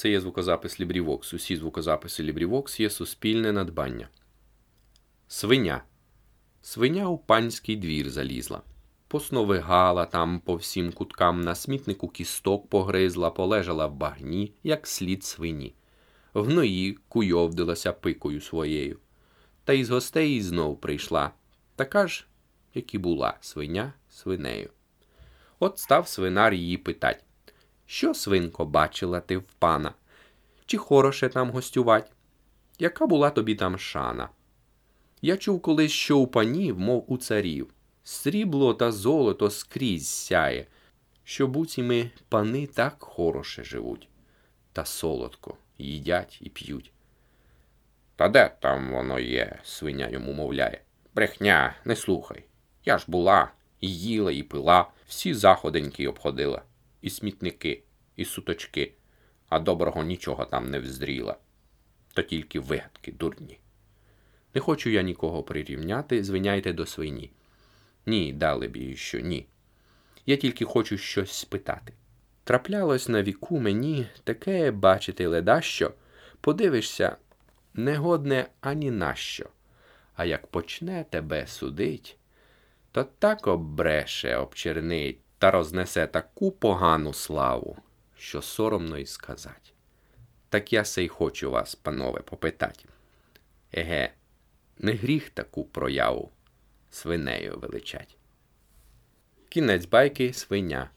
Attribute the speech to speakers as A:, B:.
A: Це є звукозапис LibriVox. Усі звукозаписи LibriVox є суспільне надбання. Свиня. Свиня у панський двір залізла. Посновигала там по всім куткам, на смітнику кісток погризла, полежала в багні, як слід свині. В гної куйовдилася пикою своєю. Та із гостей знов прийшла, така ж, як і була свиня свинею. От став свинар її питать Що, свинко, бачила ти в пана? Чи хороше там гостювать? Яка була тобі там шана? Я чув колись, що у панів, мов у царів, срібло та золото скрізь сяє, що буціми пани так хороше живуть, та солодко їдять і п'ють. Та де там воно є, свиня йому мовляє. Брехня, не слухай. Я ж була, і їла, і пила, всі заходеньки обходила, і смітники, і суточки, а доброго нічого там не вздріла. То тільки вигадки дурні. Не хочу я нікого прирівняти, звиняйте до свині. Ні, далебі, що ні. Я тільки хочу щось спитати. Траплялось на віку мені таке бачити ледащо, подивишся, негодне ані нащо. А як почне тебе судить, то так оббреше, обчернить та рознесе таку погану славу, що соромно й сказать. Так я се й хочу вас, панове, попитать. Еге, не гріх таку прояву свинею величать. Кінець байки свиня.